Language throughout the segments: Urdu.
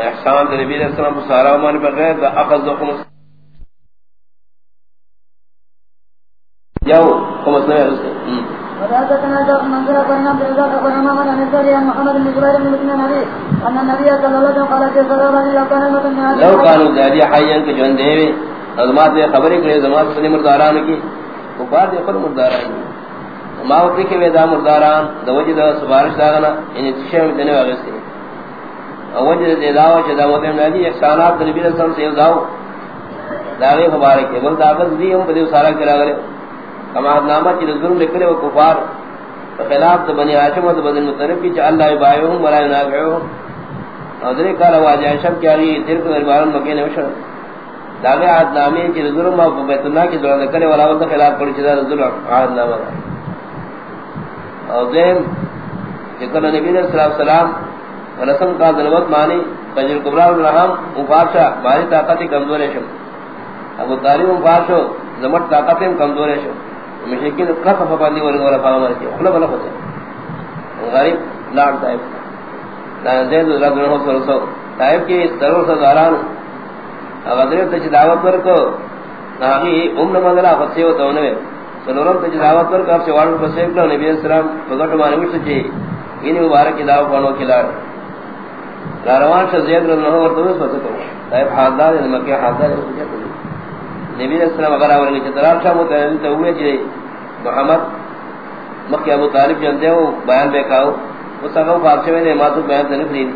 احسان نبی علیہ السلام سارا مان بغیر دا اخذ و خمس جاؤ خمس نہ ہے وحدثنا ذاك من ذرا قرنا بذاك قرنا من نزل عن محمد بن جبير بن مسلم النبي ان النبي صلى الله عليه وسلم قال في صلاه لو كان مثلا لو كانوا ذاري حيا کہ جون دے ازمات نے خبر کرے مرداران کی وہ بعد خود مرداران ما وقت کے ودا مرداران، دا دوجہ دا سبارش داغنا یعنی تشے میں دینے والے سے اوجہ دے داو چ دا مدن نبی احسانات نبی صلی اللہ علیہ سے داو داوی مبارک ہے بل داغت دی ہم بدی سارا کرا گئے کما نامہ چ ظلم لکھے وہ کفار خلاف تو بنی ہاشم و دا بدن مطلب کی چ اللہ بایو ولا نافعو حضرت قال واجہ شب کیا ری تیر کو دربار مکے نے وشر داغے عہد نامے چ ظلم بیت اللہ کی ظلم کرے والا وقت خلاف پڑ چ ظلم عہد نامہ اور دین کہ نبی علیہ الصلوۃ والسلام کا ذلوت مانی فجر کبرا الرحم وفاشا باری طاقت کمزور ہے ابو طالب وفاشو زمت طاقت کمزور ہے مشکین کف فبانی ور ور فاما مر کے خلا بلا ہوتے غریب لاڑ طائف نا دین رب نہ ہو سو طائف کی ضرور سے داران اگر تے دعوت پر کو ناہی ام نہ مدلا فسے ہو سنورم تے دعوت پر کا سے وارن فسے نبی علیہ السلام بغٹ مانے وچ چے انہی مبارک دعوت پانو کھلا روان سے زید رضی اللہ عنہ ورتو فسے تو طائف حاضر ہے مکہ حاضر ہے نبی علیہ السلام اگر اور کی طرف شاہ متعلق تو ہوئے جی محمد مکہ ابو طالب جانتے ہو بیان بے کاؤ وہ سب فارسی میں نے ماتو بیان تے نہیں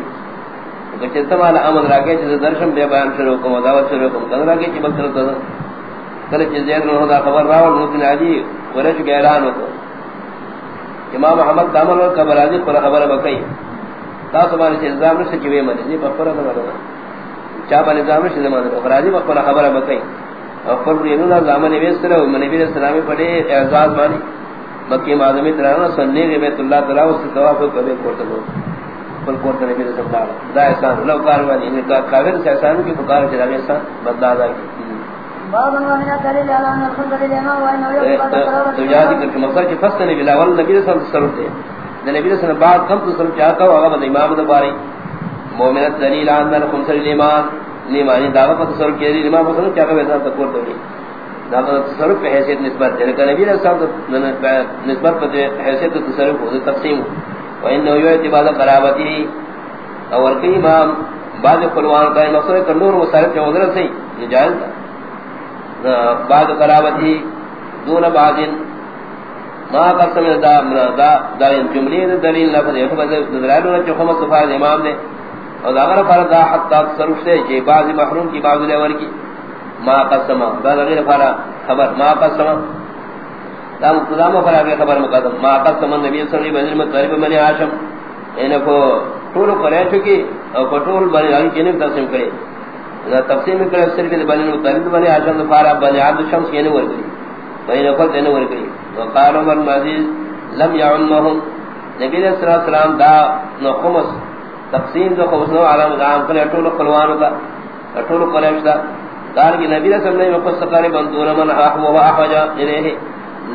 دی کہ تمہارا امر راگے جس درشن بے بیان شروع کو دعوت شروع کو کن راگے کی بکر تو کل چیز دیر نہ ہوتا خبر راو مسلم عجی ورش کے اعلان ہو امام محمد دامن اور قبر عزیز پر خبر بکئی تا سبحانہ سے الزام نہ سکے مجھے جی بکر نہ مرنا چا بن الزام سے زمانہ خبر عزیز پر خبر بکئی اور پر یہ نہ زمان ویسر اور نبی علیہ السلام پڑے اعزاز مانی مکی معظمی ترانا سننے کے بیت اللہ تعالی اس طواف کو کبھی کرتے ہو پر کوتے نبی علیہ السلام دا احسان، لو کاروانی ان کا کافر سے احسان کی پکار چلا گیا احسان بدلا دا باب من قال لا لا نخذ لنا وان تو یاد کر کہ مقصد کہ فست نے بلا ول نبی صلی اللہ علیہ وسلم تے نبی صلی اللہ علیہ وسلم بعد کم تو سر چاہتا ہو اگر امام دباری مومنت دلیل ان خمس الایمان نیمانی دعوت پر تصرف کیا دی امام حسن کیا کہ ویسا تکور دولی دعوت پر تصرف پہ حیثیت نسبت ہے لیکن نبی رسول نسبت پر حیثیت تصرف ہو تقسیم قرابتی اور امام بعد قلوان کا مقصد جو حضرت سے یہ جائز تھا۔ بعد قرابتی دون بعد ما قسم دا دا دا جملی دلیل لفظ ہے کہ دلائل جو خمس صفات امام نے اور اگر فرض حتا تصرف سے کہ بعض محروم کی، بعض لیور کی ما قسم بعض غیر فرا خبر. ما قسم تام قدام فرا کے خبر مقدم. ما قسم نبی صلی اللہ علیہ وسلم طالب من ہاشم ان کو طول کو رہ چکی اور کٹول بنی علی یعنی جن تقسیم کرے نہ تقسیم کرے اکثر کے بنی طالب بنی ہاشم فرا بنی عبد الشمس یعنی ور گئی بین کو دین ور گئی وقال عمر عزیز، لم يعمهم نبی صلی اللہ علیہ وسلم دا نو خمس تقسیم تو خمسنو عالم دام کل اٹول قلوانو دا اٹول قلیش دا۔ دار کی نبی علیہ رسم نے مقصد سقاری بندون من احو و احوجا جنہیں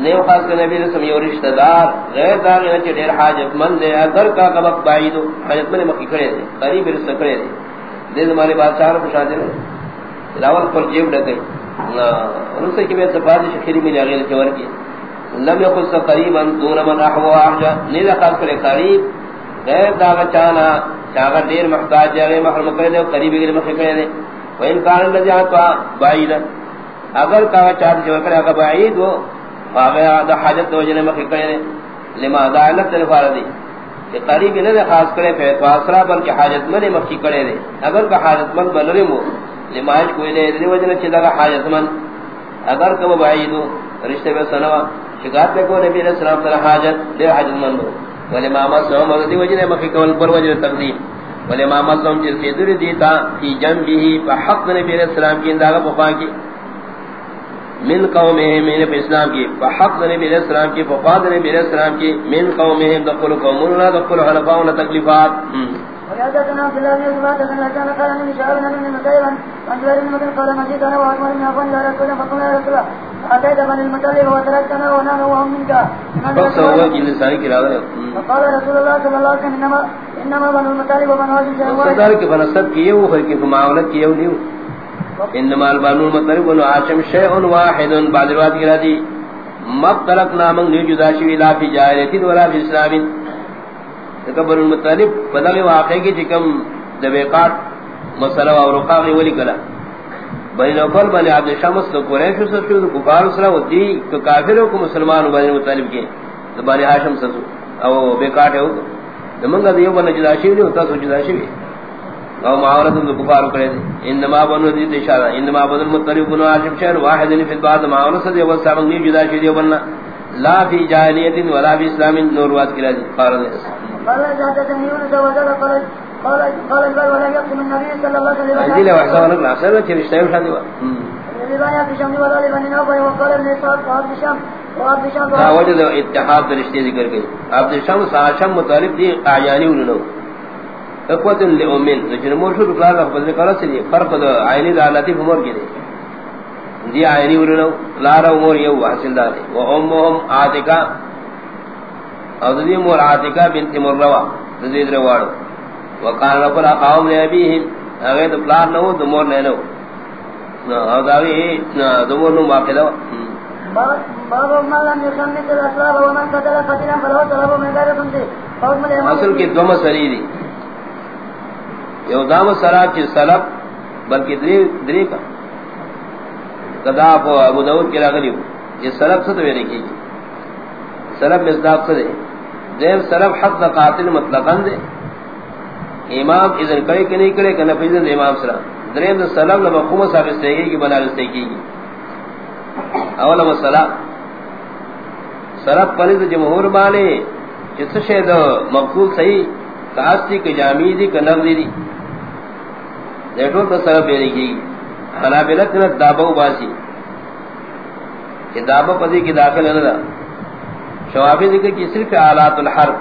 نیو خاص کے نبی رسم یو رشتہ دار، غیر داغی نچے دیر حاجت من دے اگر کا قبق باعیدو حاجت من مکی کھڑے قریب رسل کھڑے دے دے زمانی بادشاہ رب شاہ دے لاول پر جیب ڈکے ان سے کہ میں سفاد شخیری میں جاگے لکھے ورکی۔ لم یقل سا قریبا دون من احو و احوجا نیدہ خاص کرے قریب۔ غیر داغ چانا چاگر دیر محتاج جاگے محرم کرے دے قریب گرے مخی کرے دے و انکان اللہ جہاں بعید اگر کہا چاہتے جو کرے اگر بعید ہو فاغیا دا حاجت دو جنے مخی کرے دے لما دا علت تلفار دی۔ کہ قریب نہ دے خاص کرے پہ پھر فاسرہ بلکہ حاجت من مخی کرے دے۔ اگر کا حاجت من بلرم ہو لما اش کوئی دے دے وجنہ چیزا کا حاجت من اگر کب بعید ہو رشتے بے سنوا شکایت کو نبی علیہ السلام تر حاجت دے حاجت من ہو۔ ولی ما مسلم مددی وجہ مخی کول پر وجہ تقدیم ولی ما مسلم جس کی دری دیتا، فی جنبی فا حق نبی علیہ السلام کی انداغا پخوا کی۔ من قومهم من اسلام کی فحق نبی علیہ السلام کی فقاد نبی علیہ السلام کی من قومهم دخل قومنا دخل حلفاؤنا تکلیفات وحدثنا عبد الله بن عباد بن قال من عن جوار بن قال انا وعمر بن عفان الى رسول فقلنا يا رسول الله وتركتنا ونحن وهم منك فقال رسول الله صلى الله عليه وسلم إنما هاشم کی وہ نہیں انما البانو مطلب بنو عاشم شیء واحد بعد روایت کی راضی مب ترک نامن نیو جدا شوی، لا فی جاہلیت ولا فی اسلام تکبر المطلب بدل واقع کی چکم دبیقات، مسئلہ اور رقاق ولی کلا۔ بنی نوفل، بنی عبد الشمس تو قریش سر شو کفار سرا و دی تو کافروں کو مسلمان بنی مطلب کے۔ تو بنی ہاشم سر او بیکاٹ ہے تو منگا دیو، بنی جدا شوی نہیں ہوتا جدا شوی۔ او معاورت ان کفار کرے دے۔ انما بنو دی اشارہ۔ انما بنو المطلب بنو شہر واحد فی البعض معاورت سے دیو سامن نہیں جدا شوی دیو بننا لا فی جاہلیت ولا فی اسلام نور وات کی راضی قارن قال حدثني يونس وزاد قال قال قال البر ولا يقسم النبي صلى الله عليه وسلم۔ عندي لو حساب لك احسن کہ رشتہ اٹھا دیوا رواية في شام ولا لبني نوفل۔ وقال ابن الشام وعبد الشام دا وجہ اتحاد رشتے ذکر گئی عبد الشمس آشم مطالب دی اعیانی انہوں اقوت لئومن لیکن مرشد اقلال لفظ ذکر سے فرق دا عینی دعالتی بمور کی دی دی عینی انہوں لارا امور یو حاصل دارے و امهم آتکا او دی مور آتکا بنت مروا دزید روارو وقال رفل اقاوم لابیہم اگر دپلار نو دمور نینو او داوی دمور نو واقع دو باب ما لم يخمس الأسلاب ومن قتل قتلا فله طلب من غير الإمام اصل کی دو مسئلی دی یو دام سراب چی سلب بلکہ دری, دری کا۔ قدا کو ابو داود کی راغلی ہو۔ یہ سلب سے تو یہ لکھی سلب مصداق سے دے دیم سلب حق دا قاتل مطلقاً دے امام اذن کرے کہ نہیں کرے کہ نفیذن دے امام سلام دریم دا سلب لما خمس آفستے گی کہ بنا رستے کی گی اولا مسئلہ سرب پلید جمہور بانے جس شید مقبول صحیح کاستی کہ جامعی دی کہ نغدی دی۔ دیٹھو تا سرب بینے کی۔ حنابلت نے دابو باسی کہ دابو پدی کی داخل ہے نا۔ شوابی ذکر کی صرف آلات الحرب۔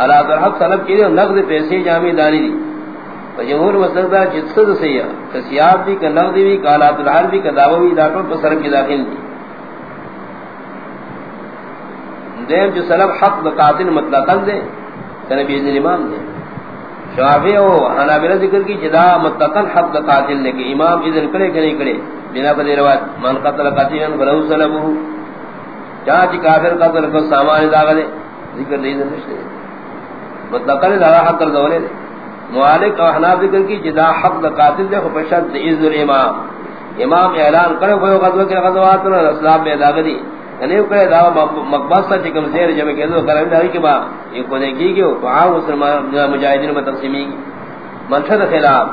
آلات الحرب سلب کی دی نغد پیسے جامعی دانی دی۔ جمہور مسلدہ جتسد سیاح کسیاب دی کہ نغدی بھی کہ آلات الحرب بھی، کہ دابو بھی داٹھو پر سرب کی داخل دی۔ دیم جو سلب حق بقاتل مطلقاً دے نبی اذن امام دے۔ شافعی او حنابلہ ذکر کی جدا مطلقاً حق بقاتل دے کہ امام اذن کرے کہ نہیں کرے، بنا پر روایت، من قتل قاتلا فلو سلبه. جہاں چی کافر قتل کو سامان داغ دے، ذکر دے اذن نشتے مطلقاً دا حق کر دولے دے معالک او حناب ذکر کی جدا حق بقاتل دے خفشت اذن امام۔ امام اعلان کرے کوئی غزوہ کی غزوات نے اسلام میں داغ دی۔ یعنی کہ دا مقبس تا چکم زیر جمع کے دو کرم داری کے با یہ کو دیکھی گی تو آو مسلمان مجاہدین میں تقسیمی گی۔ منشد خلاف۔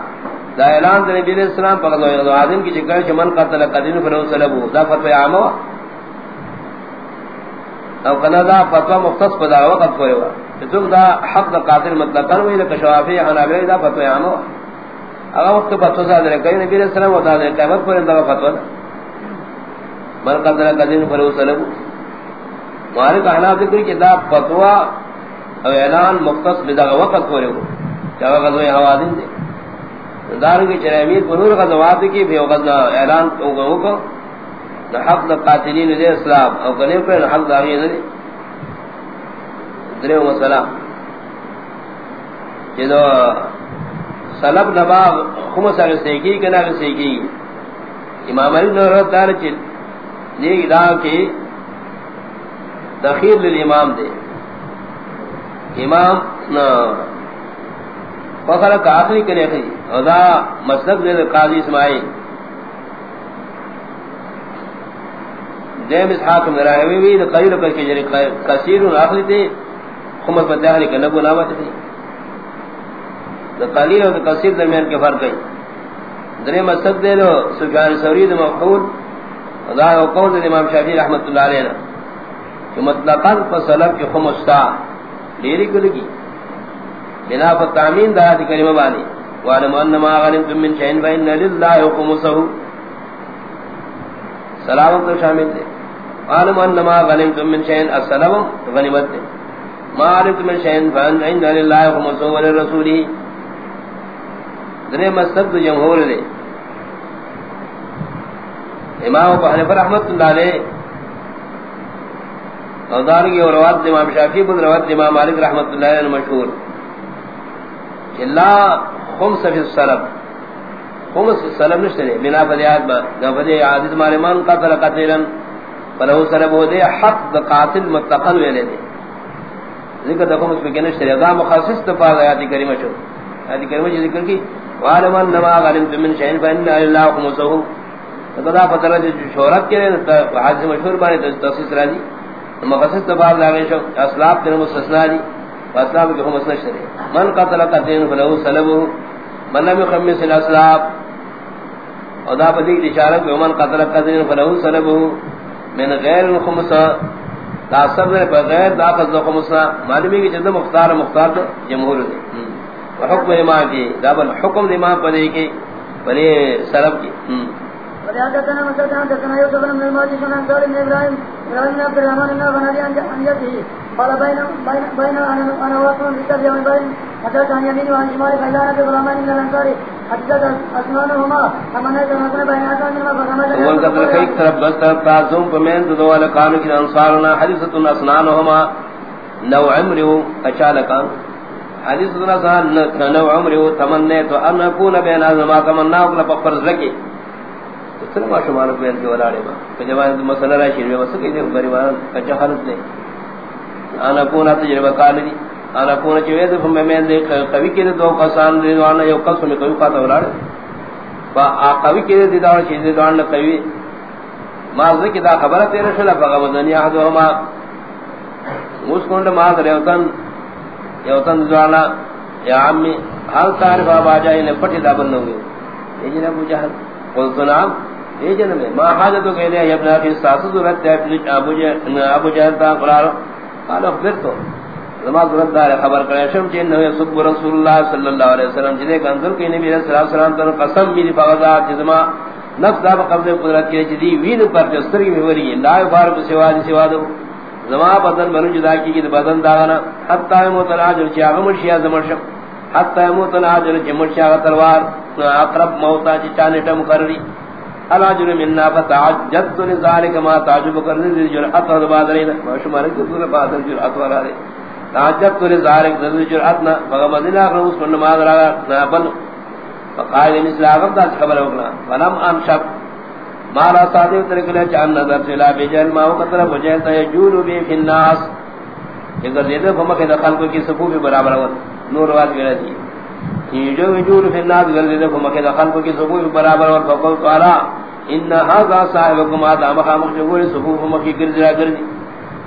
دا اعلان دا نبی علیہ السلام پر غزو آدم کی چکر چھ من قتل قدین فنو سلبو دا فتوی عامو او کنا دا فتوی مختص پا دا وقت کوئی ہوا۔ چتوک دا حق دا قاتل مطلق کنوئی لکا شوافی حنابی دا فتوی عامو اگر وقت فتوی سادر کئی نبی علیہ السلام و دا دے قیمت پر دا فتوی۔ من قدر قدر فرو سلبو. مالک احنا ذکر کی دا فتوا او اعلان مختص بدا وقت پورے ہو چاہا غزوی حوادن دے. دارنگی چرے امیر پنور غزوات کی بھی غزنا اعلان کو گو کو. حق دا قاتلین دے اسلام. او قلیم پر حق دا غیر دے. درے مسئلہ چیزو سلب نبا خمس اگر سیکی کنا اگر سیکی. امام علی نورت دار چیز یہ دا کی تخیر للامام دے۔ امام فخر کا آخری کرے خی اور دا مسلک دے قاضی اسماعیل۔ دیم اسحاق مرائیوی وی دا قلیل کر کے جری کثیر آخری دے خمس بدہلی کا نبو نامت دے دا قلیل اور دا کثیر درمیان کے فرق گئی درے مسلک دے دو سفیان سوری دا مفحول دا قول امام شافعی رحمۃ اللہ علیہ کہ مطلقاً فصلب کی خمستا لیری کلگی۔ بنا فتامین دا دی کلمہ بانی۔ وعلم انما غنمتم من شئین فإن للہ خمسہ سلامت تو شامل دے۔ وعلم انما غنمتم من شئین السلام غنمت دے۔ ما علمت من شئین فإن للہ خمسہ وللرسولی درے مستد جمہور دے۔ امام ابو حنیفہ رحمۃ اللہ علیہ اور دارگی اور روایت امام شافعی بن روایت امام مالک رحمۃ اللہ علیہ مشہور الا خمس فی السلب خمس فی السلب نشترے بنا فدیات با نفدی عادت مالمان قتل قتلا فلہو سلب ہو دے حق دا قاتل متقل ویلے دے۔ ذکر دا خمس فی کنشترے دا مخصص تفاظ آیاتی کریمہ شو۔ آیاتی کریمہ جو ذکر کی وعلمان نما غلمت من شہن فإن اللہ خمسہو قضا فترہ جو شہرت کے لیے حادث مشہور بانے تخصیص راضی مخصص تفاظ لاغی شو اسلاب تیر مستثناء دی فاسلام کی خمس نشترے من قتل قتل فلہو سلبہو من لم يخمس الاسلاب اور دا بدیک اشارہ کہ من قتل قتل فلہو سلبہو من غیر الخمس. دا سب سبر بغیر دا قصد خمس معلومی کی جد مختار مختار دے جمہور دے وحکم امام کی دا بل حکم امام پدے کی بلے سلب کی ولهذا مسلم حدثنا يوسف بن الموت بن انصار بن ابراهيم ابراهيم بن عبد الرحمن بن غنادي عن جده قال بين بين بين انا انا واقف في سبيل من بين حدث عن يمين وعن شمال فإذا أنا بغلامان من الأنصار حدثت أسنانهما فمن هذا مثلا بين أسنان منهما فغمد اول قتل خيك طرف بس طرف تعظم فمن دول كانوا كنا انصارنا حدثت أسنانهما نو ما تمناه كلا بفرز لكي سلام شمال کو ان کے ولاڑے میں کہ جوان مسئلہ راشی میں واسطے کہ غریبان کچا حالت نہیں۔ انا کونا تجربہ کالی انا کونا چوے تو میں میں دیکھ کبھی کے دو کسان دے وانا یو قسم میں کوئی پتہ ولاڑے۔ با ا کبھی کے دے دار چیز دے دان کبھی ما ذکی دا خبر تیرے شلا بغا دنیا ہدو ما۔ اس کونڈ ما کرے وطن یوتن زوانا یا عمی حال تعریف بابا جائے نے پٹی دا بنو گے یہ جناب ابو قلت نعم۔ یہ جنم ما حاجتو کہ لیا ابن اخی ساس ضرورت ہے ابو جہل ابو جہل تا قرار۔ قال اخبر تو۔ زما ضرورت دار خبر کرے شم چین نو سب رسول اللہ صلی اللہ علیہ وسلم جنے کنزل کی نبی صلی اللہ علیہ وسلم تو قسم میری فوضا جزما نفس دا قبض قدرت کے جدی وین پر جستر کی وری لا فارق سوا دی سوا دو۔ زما بدن بنو جدا کی کی بدن داغنا حتا موتراج چاغ مرشیا زمرشم حتا موتراج جمرشیا تلوار۔ اقرب موتا چانے ٹم کرری الاجر مننا فتعجبت لذلك ما تعجب کرن ذی جرأت و بادرین ما شمار کی سورہ بادر جرأت والا ہے تعجبت لذلك ذی جرأت نہ فغمدنا روز من ما درا نابل فقال مثل اغم دا خبر ہوگا ولم ان شب ما لا صادق طریقے لے چان نظر چلا بجل ما قطر بجل تے جول بی فی الناس. اگر دے دے فمکہ دخل کو کی صفوف برابر ہو نور واز گرا دی جو وجود فی الناس گل دے کو مکہ دخل کو کی صفوف برابر اور فقل قال ان هذا صاحبكم هذا مخامخ جو صفوف مکی گرجا گرجی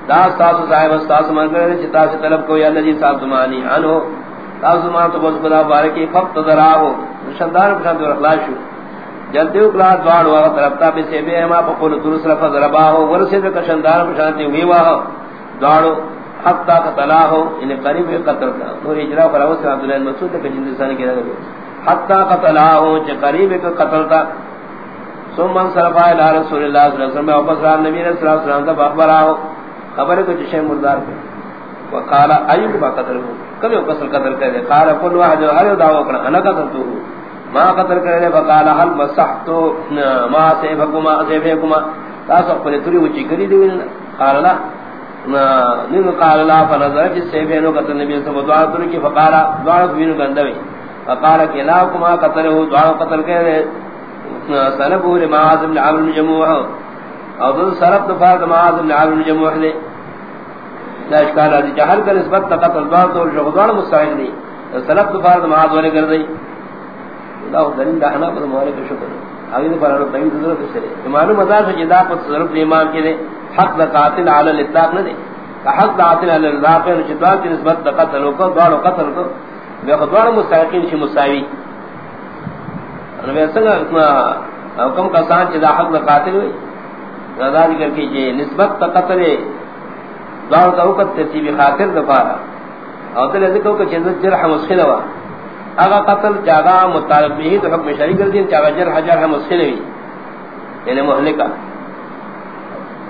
دا تاس صاحب تاس من کرے چتا سے طلب کو یا نجی صاحب زمانی انو تاس ما تو بس خدا بارکی فقط ذراو شندار کا دور اخلاص شو۔ جلدی اکلا دوار وا طرف تا بے سے بے ما بقول درس رفع ضربا ہو ورسے کا شانتی ہوئی وا دوارو حتا قتلا ہو یعنی ان قریب قتل کا نور اجرا پر اوس عبد الله مسعود کے جن انسان کے لگے حتا قتلا ہو کہ قریب کا قتل کا ثم صرف الى رسول الله صلی اللہ علیہ وسلم. واپس رہا نبی صلی اللہ علیہ وسلم کا اخبار ہو خبر کو جشے مردار کو وقال، ایوب ما قتل ہو کبھی قتل قتل کرے قال كل واحد هل دعوا کرا انا قتلته ما قتل کرے وقال هل مسحت؟ ما سيفكما سيفكما تاسو پر تری وچی کری دی قال، لا. نن قال لا فنظر في سيفينو قتل نبی صلی اللہ علیہ وسلم کی، فقال دعوا بینو گندوی۔ فقال کہ لا كما قتله دعوا قتل کرے سلبه لمعاذ بن عمرو بن جموح او ذو سلب دفاع معاذ بن عمرو بن جموح لا اشکال ہے، جہل کا نسبت قتل ذات اور شغدان مستعین نہیں سلب دفاع معاذ والے کر دی اللہ دلیل دہنا پر مالک شکر۔ اگے پر اور تین ضرورت سے معلوم مدار سے جدا پر ضرورت امام کے نے حق قاتل علی الاطلاق نہ دے حق قاتل علی الاطلاق نے جدا کی نسبت قتل کو دوڑ قتل کو بے خدوان مستحقین شی مساوی حکم کا سان چدا حق قاتل ہوئی رضا ذکر کیجیے نسبت قتل دار کا وقت ترتیب خاطر دفارا اور تل ذکر کو چیز جرح مسخل ہوا اگا قتل جاگا متعلق بھی تو حکم شریع کر دین جاگا جرح جرح مسخل ہوئی یعنی محلکہ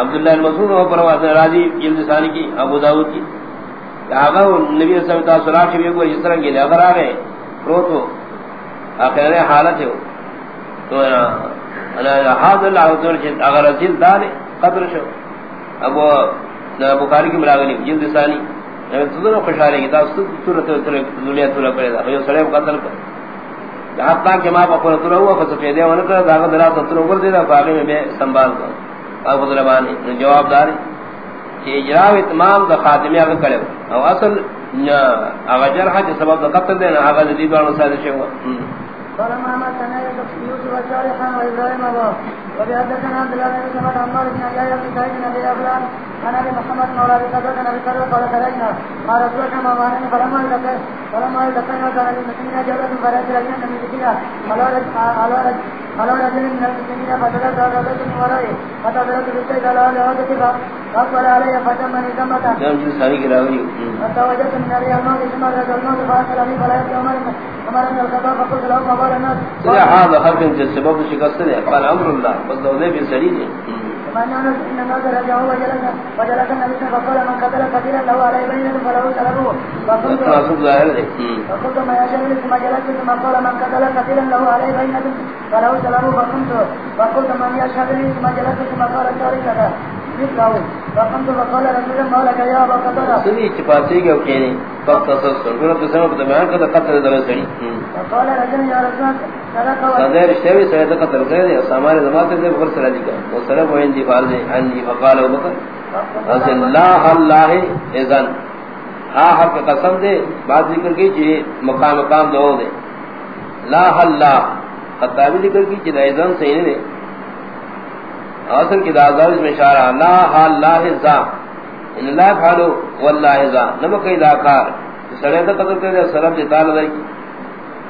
عبداللہ المسعود و پرواز راضی جلد ثانی کی، ابو داؤد کی۔ آگا نبی صلی اللہ علیہ وسلم شبیہ کو اس طرح گئے اگر آگئے پروت ہو، آخر حالت ہے تو انا حاضر اللہ علیہ اگر رسیل دانے قدر شو۔ ابو بخاری کی ملاغلی جلد ثانی۔ میں تدر خوشحالی کی تاستو تورت دنیا تورا کرے دا۔ یہ سڑے قتل کر۔ حتی کہ ما پکونا تورا ہوا فسفیدے ونکر داغا درا ستر اوپر دے دا فاقی میں بے سنبال کر۔ ابو ذلبانی جواب دار کہ اجراء اتمام دا خاتمی اگر کرے او اصل اگر جرح جس سبب دا قتل دینا اگر دیدوار مسائل شہوا فلما مات نبي يوسف وصالحا وابراهيم الله. وبحدثنا عبد الله بن سمعت عمار بن عياش بن سعيد بن ابي افلان عن ابي محمد مولى ابي قتاده بن ابي سلمة قال خرجنا مع رسول ما معنى فلما التقى فلما التقينا كان للمسلمين جولة فرات رجلا من المسلمين على رجل على رجل على رجل من المسلمين على رجل من ورائه على علي من علي الموت ثم رجل الموت فلا يبقى عمر عمر بن الخطاب فقلت له هذا خلق السبب قال امر الله بس لو ذي بسليل من يونس ان الناس رجعوا وجلس وجلس النبي فقال من قتل قتيلا له على بينه فله سلبه فقلت فقلت ما يشاء ثم جلست ثم قال من قتل قتيلا له على بينه فله سلبه فقلت فقلت من يشهد ثم جلست ثم قال الشارك سنی چپاسی وقت بیان قتل سنی۔ فقال رجل رسول صدر سید قتل کرے دے سامان دے وہ فقال ابو بکر۔ اس اللہ اللہ اذن قسم دے، بات ذکر کی چی مقام مقام دو دے۔ لا اللہ، خطابی ذکر کی چی دا اذن اصل کی دازار اس میں اشارہ لا حال، لا حزا۔ ان لا فعلو واللہ حزا۔ نمک ایدہ کار۔ سڑے تا قدر کرے سرب جتا لدر کی۔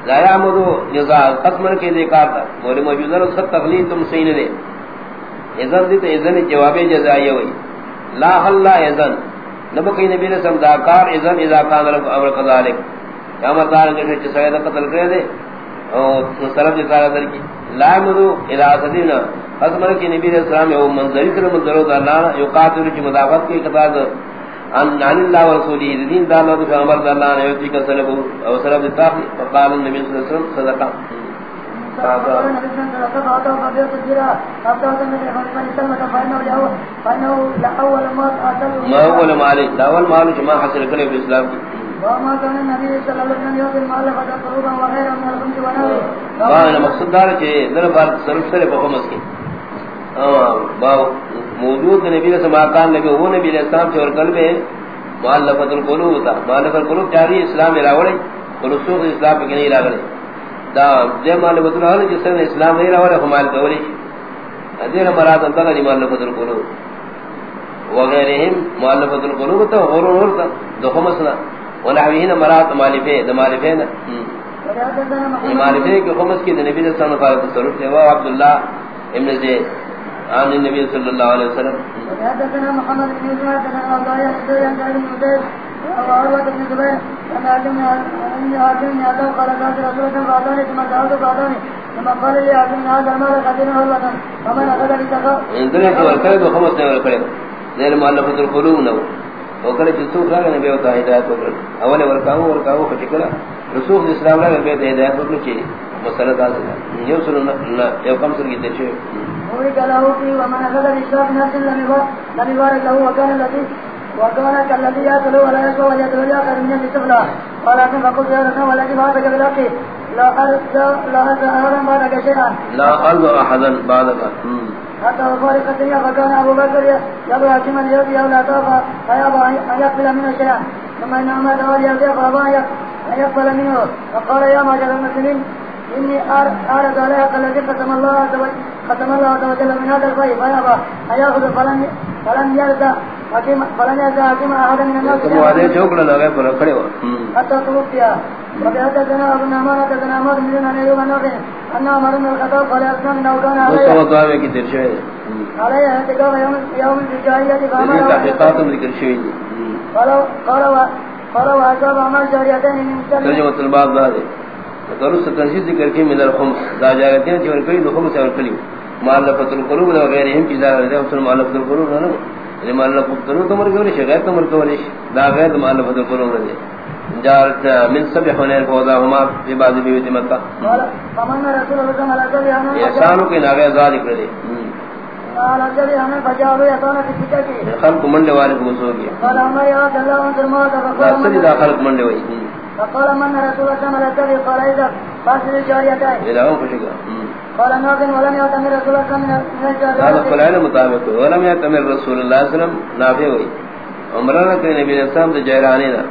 لا یعمدو جزا قسمن کے دے کار تا بولی موجودہ اس خط تغلیل تم سین دے۔ اذن دی تو اذن جواب جزائی ہوئی۔ لا حل، لا اذن نمک ای نبی رسم داکار اذن اذا کان رب امر قذالک کامر دار کے سڑے تا قتل کرے دے۔ اور سرب جتا لدر کی لا یعمدو حضمر کی نبی علیہ السلام یو منظری کر منظرو دا اللہ یو قاتل کی مدافعت کی قطع دا ان عن اللہ و رسولی. دین دا اللہ دا عمر دا اللہ نے یوتی کا سلب او سلب دیتا فقال النبی صلی اللہ علیہ وسلم صدقا ما اول مالک دا اول مالک ما حاصل کرے اسلام کی وما كان النبي صلى الله عليه وسلم يؤتي المال فتقربا وغيرا من الخمس ونوي باو مقصد دار کہ در بار صرف سے بہت مسکی باو، موجود نبی سے ماکان لگے وہ نبی علیہ السلام سے اور قلب ہے مؤلفۃ القلوب تھا۔ مؤلفۃ القلوب چاری اسلام راوڑے رسوخ اسلام کے نہیں راوڑے۔ دا دے مؤلفۃ القلوب جس نے اسلام نہیں راوڑے ہمال کولی ادیر مراد انتا دی مؤلفۃ القلوب۔ وغیرہم مؤلفۃ القلوب تو اور اور تھا۔ دو مسئلہ ونحوین مرات مالفے دمالفے نا مالفے کے خمس کی نبی صلی اللہ علیہ وسلم تصرف سے وہ عبداللہ ابن زید عن النبی صلی اللہ علیہ وسلم۔ وحدثنا محمد بن يوسف حدثنا عبد الله بن عبد بن مدير وعروة بن زبير أن أعلم أن أعلم أعلم قال قال رسول الله بعداني ثم دعوت بعداني ثم قال لي أعلم هذا المال قدنا ان دنیا کو ورکڑے تو خمس نے ورکڑے دیر مؤلفۃ القلوب نو وکڑے جسو کھا نے بے ہوتا ہدایت اول ورکاو ورکاو کٹکلا رسول اسلام نے بے ہدایت وکڑ چی مسئلہ دا یہ سننا یہ کم سر کی تشے وہی کلا ہو کہ ومن أخذ لشاب نفس لم يبارك لم يبارك له وكان الذي وكان كالذي يأكل ولا يشبع ويأكل ويأكل من السفلى ولكن فقلت يا رسول والذي بعثك بالحق لا أرجى لا أحدا بعدك شيئا لا قلب احدا بعدك حتى وفارق الدنيا فكان أبو بكر يبغى حكما ليبي أو لا توفى فيابى أن يقبل منه شيئا ثم إن أمد وليبي فأبى أن يقبل منه؟ فقال يا معشر المسلمين إني أعرض عليها الذي ختم الله ختم الله عز وجل من هذا الخير فيابى أن يأخذ فلن فلن حكيم فلن يرجع حكيم أحدا من الناس حتى توفي وبحدثنا أبو النعمان حدثنا عمر بن أن أيوب النافع أن عمر بن الخطاب قال أسلم إنه كان عليه عليه اعتكاف يوم يوم الجاهلية فأمر قال قال و- قال وأصاب أعمال جاريتين من سبع ترجمہ الباب دا دے۔ کرو سے تنسیز ذکر کی من الخمس دا جاگتی ہیں جو کئی خمس اور کلی معلفت القلوب دا غیرہم کی دا غیرہم کی معلفت القلوب نگو یعنی معلفت القلوب تمر کولیش غیر تمر کولیش دا غیر معلفت القلوب دے۔ جارت من سبع حنین فوضا ہما فی بعض بیوت مکہ۔ فمن رسول الله صلى الله عليه وسلم احسانوں کے ناغیر ذالک دے۔ قال خلق منڈے والے کو مسو گیا قال الله منڈے ہوئی فقال من رسول الله صلى الله عليه وسلم قال إذا فاسد الجاريتين. ہوں خوشی گا قال ناظم ولم يأتمر رسول الله صلى الله عليه من هذا الجاريتين قرآن مطابق. ہے ولم يتمر رسول اللہ صلی اللہ علیہ وسلم نافع ہوئی عمرہ نہ کہ نبی علیہ السلام تو جہرانی نہ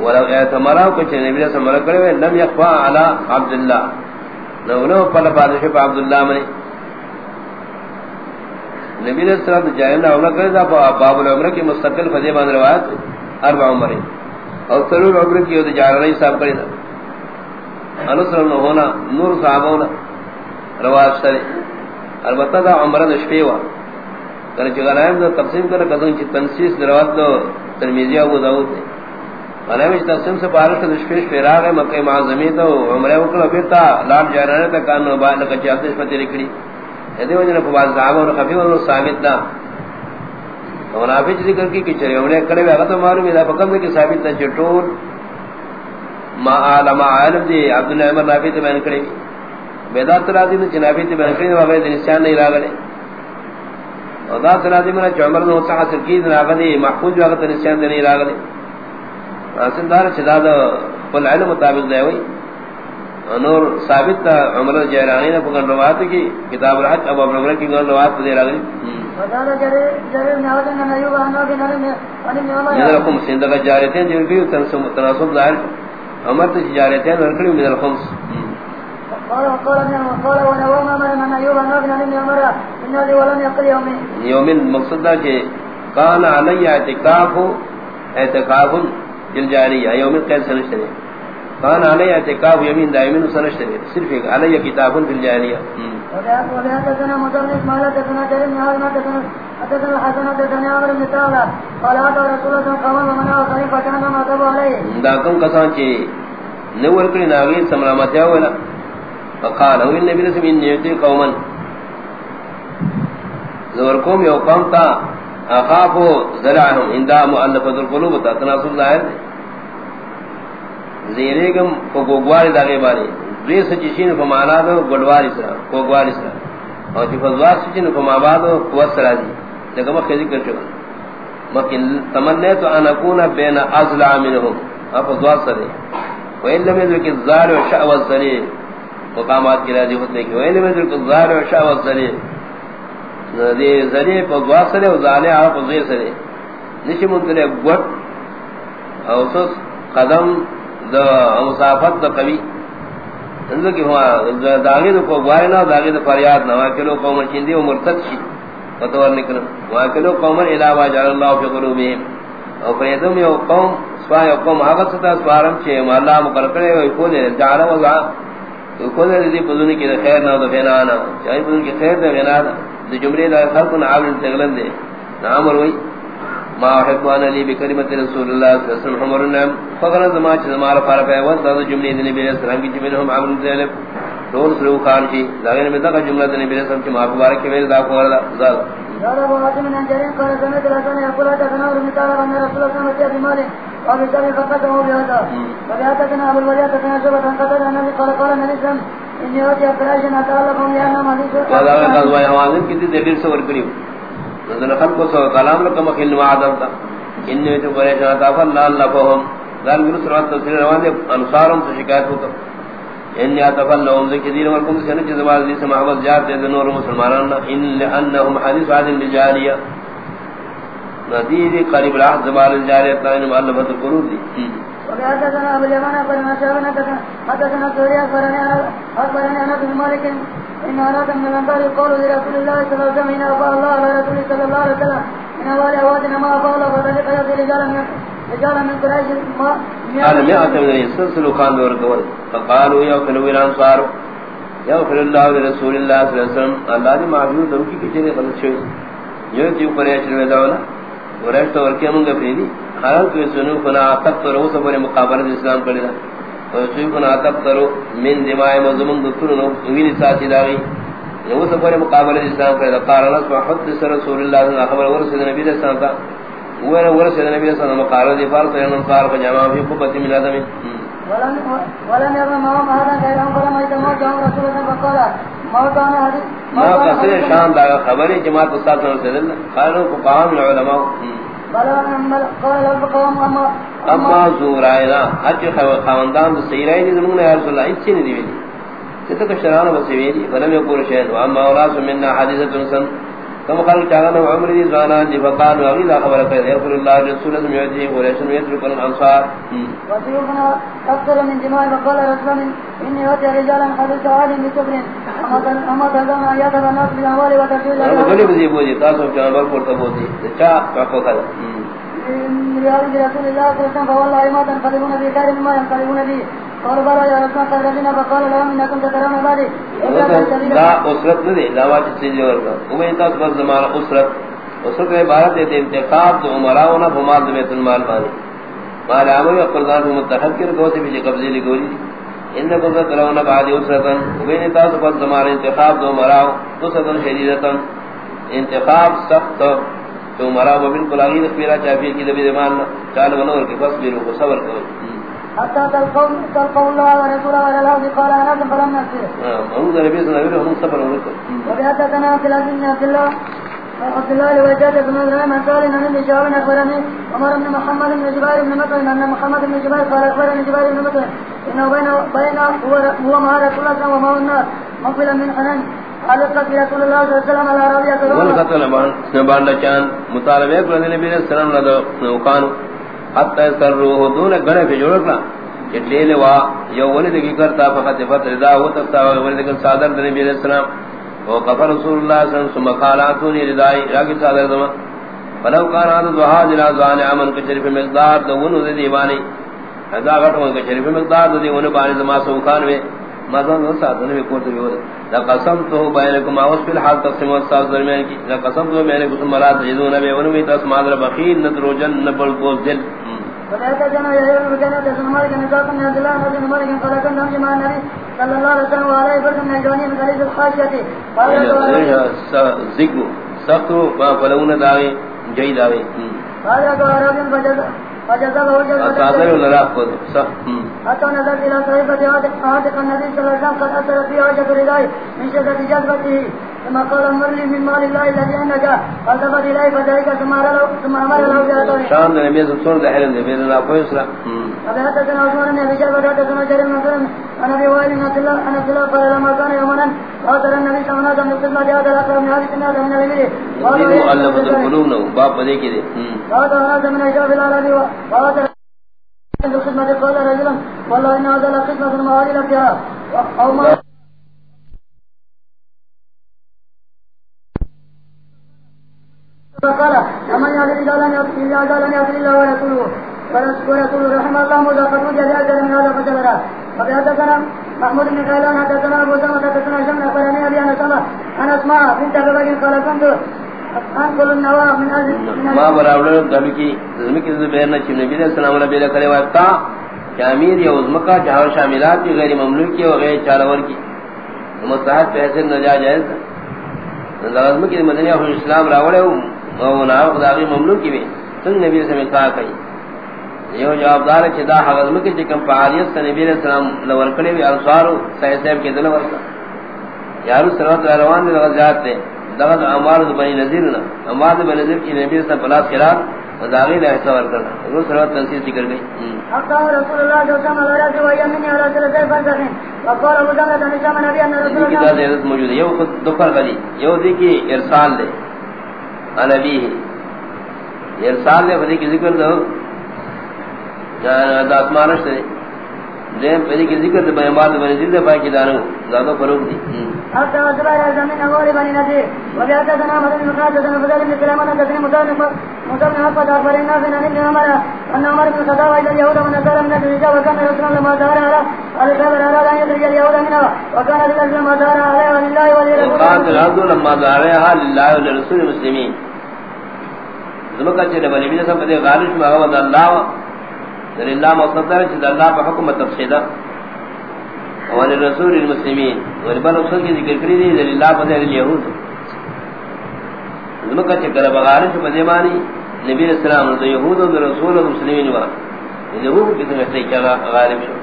ولو اعتمرا کچھ نبی علیہ السلام کرے ہوئے لم يخفى على عبد الله. نو نو پل بادشاہ عبد اللہ منے نبی علیہ السلام تو جہرانی عمرہ کرے تھا باب العمرہ کی مستقل فضی بان روایت اربع عمریں اور سرور عمرہ کی ہوتے جہرانی صاحب کرے تھا انصر نہ ہونا نور صحابہ ہونا رواج سرے البتہ دا عمرہ نشفی ہوا کرے چگرائم دا تقسیم کرے قدم چی تنسیس دروات دو ترمیزی ابو داود دے غنائم چی تقسیم سے پارش نشفی شفی راگ ہے مکہ معظمی تا عمرہ وکل پھرتا لارڈ جارانے تا کانو باید لکا چاہتے شپتی لکڑی یدی وجہ فباز صحابہ اور خفی ونو ثابت دا۔ منافع ذکر کی کچھ رہے عمرہ کرے ویغت معلوم ہے فکم دے کی ثابت دا چٹول ما عالم عالم دی عبداللہ عمر نافی تے بیان کرے بیدار ترازی نے جنابی تے بیان کرے وغیر نسیان نہیں راگلے اور دا ترازی میں عمر نے وسع حاصل کی راگلے محفوظ وقت نسیان نہیں راگلے حاصل دار چدا دا قل علم مطابق دے ہوئی۔ نور ثابت تا عمر جیرانی نے پکڑ روایت کی کتاب الحج ابو عمر کی گن روایت دے راگلے وقال جرير جرير بن عبد أن أيوب عن نافع عن ابن عن ابن عمر من الخمس سندہ جارتے ہیں جو کہ تناسب ظاہر۔ عمر تو جارتے ہیں نرکڑی من الخمس قال وقال ابن قال ونوى ما من عن نافع عن ابن عمر۔ إن هذه ولم يقل يومين یومن مقصد دا کہ کان علی اعتکاف اعتکاف الجاریہ یومن قید سنشتنے کان علی اعتکاف یمین دائمین سنشتنے صرف ایک علی کتاب فی الجاریہ وحدثنا مصر اسماعيل حدثنا جرير بن عاصم حدثنا حدثنا الحسن حدثنا عمرو بن تعالى قال اتى رسول الله صلى الله عليه وسلم ومنع طريقا كان ما تبع عليه دا کم کسان چی نور کری ناغیر سمرامتیا ہوئے فقال او النبی رسم ان نیتی قوما زور قوم یو قوم تا اخافو زرعهم اندا مؤلفت القلوب تا تناسب ظاہر دے زیرگم کو گوگواری دا غیبانی دوی سچشین فمانا دو گوڑواری سرا گوگواری سرا اور چی فضوار سچین فمابا دو قوت سرا دی لیکن مخی ذکر چکا مخی تمنیتو ان اکونا بین ازلع منہم افضوار سرے وإن لم يدرك الظاهر وشأو الظليل مقامات کی راضی ہوتے کہ وإن لم يدرك الظاهر وشأو الظليل ذی ذلی کو دعا سرے و ظالے آپ زیر سرے نشی منترے گوٹ او سس قدم دا مسافت دا قوی. اندر کی ہوا داغی دا کو گوائنا داغی دا فریاد نا واکلو قومر چندی و مرتد شی. فتور نکل واکلو قومر علاوہ جعل اللہ فی قلوبهم او فریدم یو قوم سوا یو قوم آغا ستا سوارم چھے اللہ مقرر کرے وی کو دے جعلا وضع تو کو دے دی پذونی کی خیر نا، دا فینا آنا چاہی پذونی کی خیر دا فینا آنا دی جمری دا خلقنا عامل تغلن دے. نعمر وی ما احب وانا لی بکلمت رسول اللہ صلی اللہ علیہ وسلم حمر النعم فقرن زمان چھ زمان فارا پہ وز دا جملی دی نبی علیہ السلام کی جمعی عامل تغلن دور سلو خان چی داغین میں دقا جملہ دی نبی علیہ السلام چی ماہ بارک کے ویل دا کو وردا. زاد قال ابو حاتم بن جرير قال سمعت الحسن يقول حدثنا عمرو بن تعالى ان رسول الله صلى الله عليه وسلم بماله وبالتالي فقده بهذا وبهذا ابو الوليد كان شبه ان قتل النبي قال قال النبي صلى الله عليه وسلم اني اوتي قريشا اتعلقهم لان حديث قال قال وای حوازن کی دلیل سے ورکڑی نظر خلق کو کلام لکم خل ما عدم تا. ان تو قریش عطا فالله الله فهم قال گرو سرات تفسیر روان دے، انصارم سے شکایت ہوتا. ان يتفل لهم ذکر ورکم سے نہ زبان دی محبت جار دے نور مسلمانان ان لانهم حدیث عادل بجاریہ ندید قریب العهد زبان الجاریہ تائن مؤلفۃ القلوب دی. وبهذا ابو اليمان قال ما شاء الله حدثنا سوريا اخبرني اخبرني انا بن مالك ان اراد من الانبار يقول لرسول الله صلى الله عليه وسلم ان افاء الله على رسوله صلى الله عليه وسلم من اول اوادنا ما افاء الله فذلك يأتي رجالا من رجالا من قريش ما قال مئة من السلسل خان دور قول فقالوا يوكلوا الى انصار یغفر اللہ رسول اللہ صلی اللہ علیہ وسلم. اللہ دی معافی دو کی کچھ غلط شوی یہ تیو پر اچر میں دولا ورشت اور کیا منگا پھیلی حالت سنو کنا تب تو رو سب مقابلہ اسلام کردی تب تو من نو مقابلہ اسلام قال رسول اللہ صلی اللہ علیہ وسلم خبر ورسد نبی صلی اللہ علیہ وسلم وہ وسلم فارس قال فجمع قبت من آدمی ولم يرى معهم هذا فلما يتموت جاءوا رسول الله فقال موتانا حديث ما شان دا خبری جماعت استاد صلی اللہ علیہ وسلم قالوا فقام العلماء اما زورائنا. حج خواندان سیرائی دی زمون یا رسول اللہ اچھی نہیں دیوی جتا کہ شران بسیوی فلم یقول شہد واما اولاس مننا حدیثت سن کم قال چاہنا عمر دی زوانان دی فقال وغی لا خبر قید یقول اللہ رسول اللہ سمیعجی ولیسن یترک الانصار وسيوفنا أكثر من جماع وقال رسول. إني أتي رجالا حدث عالم بكبر غلی بزی بوجی تاسو جانبر پورتا بوجی چا چاکو کھا رياض رسول الله صلى الله عليه وسلم فوالله ما تنقلبون به خير مما ينقلبون به قال بلى يا رسول الله الذين فقال لهم انكم تترون ذلك دا اسرت نہیں لا واجب سے جو ورگا وہ تا بس زمانہ اسرت اسرت کے عبارت ہے انتخاب تو عمراؤنا بمال بیت المال بانی مال عمر قرضان کو متحد کر گو سے بھی قبضے لی گولی ان کو تترون بعد اسرتن وہ تا بس زمانہ انتخاب تو عمراؤ اسرتن شدیدتن انتخاب سخت۔ تو مرا وہ بالکل اگے اختیار چاہیے کہ دبی زمان چال بنور کے پاس بھی کو صبر کرو۔ حتى تلقون تلقون الله ورسوله على الأرض قال وسلم صبر عبد عبد الله لوجاد بن قال إن من عمر بن محمد بن جبير بن مطعم أن محمد بن جبير قال أخبرني جبير بن مطعم۔ إنه بين بين هو مع رسول الله ومع النار مقبلا من حنان مطالبے کو نبی علیہ السلام لدو نوکانو حتی سر روح دون گڑے پہ جوڑ کہ لے لوا یو ولد کی کرتا، فقط فت رضا ہو تکتا ولد کی صادر نبی علیہ السلام. وقفر رسول اللہ صلی اللہ علیہ وسلم مقالاتونی رضائی. راکی صادر دما فلو کان آدھا دوہا جلا زوان عمن کے شریف مقدار دو ونو دے دیوانی حضا غٹوں کے شریف مقدار دو دی ونو بانی دما سوکان میں مازن نو ساتھ نے کو تو یو. دا قسم تو بینکم اوس فی الحال تقسیم استاد درمیان کی دا قسم تو میں نے کچھ مراد یذون نبی ون می تس مادر بخیل ندروجن نبل کو دل فذلك جنا يهل بجنة تسمى لك نزاق من الله الله عنه قال كان نمشي مع النبي صلى الله عليه وسلم وعليه فرد من الجواني من غليظ الخاشية ذکر سختو فلون داوی جئی داوی قال لك عربي فجد صادر ولا خود. صح حتى نزل إلى صحيفة عاتق النبي صلى الله عليه وسلم قد أثر فيه وجه ردائه من شدة جذبته ثم قال امر لي من مال الله الذي عندك فالتفت إليه فذلك ثم أمر له بأتوه شام النبي صلى الله عليه وسلم بإذن الله فيسرى فبحثتنا عثمان بن أبي شعبة حدثنا جرير بن سلم عن أبي وائل بن عبد الله عن عبد الله قال لما كان يوما مؤلفة القلوب نو باب بالخدمة قال رجلا والله إن هذا لخدمة موالي لك أو ما فقال أمن إذا لم يأكل الله ورسوله ورسوله رحمه الله وجه أجل من هذا فجبرا فبحدثنا محمود بن خيلان حدثنا أبو سلمة، حدثنا شمس أخبرني أبي أنا سمع أنا أسمع بنت أبي بكر قال كنت أنقل النواة من أجل ما براولو دبی کی زمین کی زبیر نہ نبی علیہ السلام علیہ بلا کرے وقتا کہ امیر یا عظمکا جہاں شاملات کی غیر مملوک کی و غیر چالور کی مصلحت پہ حیثیت نجا جائز تھا لازم کی مدنی اسلام راوڑے او نا خدای مملوک کی سن نبی سے کہا کہیں۔ یہ جواب دار ہے کہ دا حضرت کے کم فعالیت سے نبی علیہ السلام لور کڑے بھی انصار صحیح صاحب کے دل ورتا یارو سرات روان نے غزات تے دغد امار بنی نذیر نہ امار بنی نذیر کی نبی سے پلاس کرا داغی نے ایسا ور کرنا وہ سرات تنسیل ذکر گئی حتى رسول الله صلى الله عليه وسلم ويمني على ثلاثه فرسخين وقال ابو داود ان كان نبي ان رسول الله کی ذات موجود ہے۔ یہ خود دوپہر غلی۔ یہ دی کہ ارسال دے۔ نبی ارسال دے بدی کی ذکر دو۔ مانش دے دیم پہلی کی ذکر دے بیان بنے دل دے پاکی دانو زیادہ فروغ دی. حتى أصبح زمين أول بني نذير وبهذا سنة مدن المقاعدة سنة فضل من كلامنا كثير مطالب موسى بن عقبة أخبرنا في نبي بن عمر أن عمر بن أيضا اليهود ونصارى من الرجال وكان رسول الله لما ظهر على على الخبر أراد أن يخرج اليهود منها وكان في الأسلام ما ظهر عليه ولله ولرسوله وقالت العبد لما ظهرها لله ولرسول المسلمين زمکہ چلے بنی بھی سب دے میں غوض اللہ یعنی در اللہ مقصد ہے کہ اللہ پر حکم تفسیدہ اور رسول المسلمین. اور بل رسول کی ذکر کری دی در اللہ پہ پر الیہود زمکہ چکر بغالش پر دیمانی نبی علیہ السلام تو یہود اور رسول المسلمین وا یہود یعنی کی طرف سے کیا غالب شو.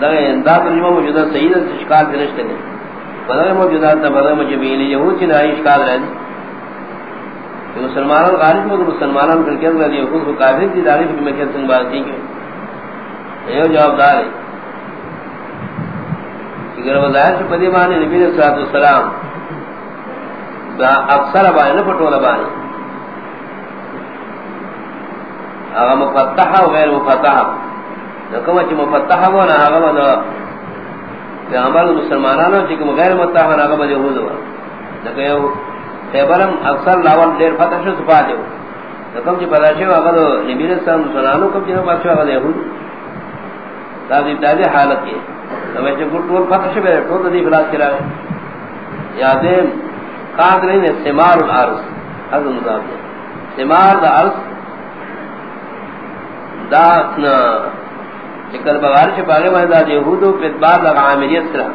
دغه انداز ترجمه موجودہ صحیح ہے اشکال درشتے نے بدل موجودہ تھا بدل یہود کی نہ اشکال رہی کہ مسلمانوں غالب کو مسلمانوں کر کے اللہ یہ خود کافر کی داخل کی میں کہ سن بات کی کہ یہ جواب دار ہے۔ کہ اگر وہ ظاہر سے پدی مانے نبی صلی اللہ علیہ وسلم دا اکثر بانے نہ پٹولا بانے اگر مفتح و غیر مفتح۔ نکمہ چی مفتح و نا اگر مدى کہ عمل مسلمانانو چکم غیر مفتح و نا اگر مدى یہود و خیبرم اکثر لاول دیر فتح شو سپا دیو کم چی پدا شو اگر نبی رسول اللہ مسلمانو کم چی نبا شو اگر یہود تازی ابتدادی حالت کی تو چی گھر طول فتح شو بیرے طول دی فلاس کرا گئے یادیم قاد نہیں ہے سمار الارض. حضر مضاب دے سمار دا عرض دا اتنا چکل بغارش پاگے وہاں دا یہودو پیدبار دا عاملیت سرہ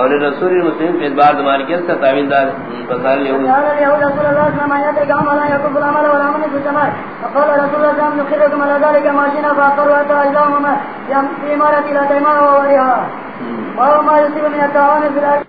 اور رسول المسلمین پہ بار دمار کے تعویل دار بازار یہود قال اليهود رسول الله صلى الله عليه وسلم ولا يكف العمل ولا عمل في السماء فقال رسول الله صلى الله عليه وسلم ذلك ماشينا فأقروا حتى أجلهم في إمارة لا تيمان ووريها وهو ما يصيب من التعاون في الأرض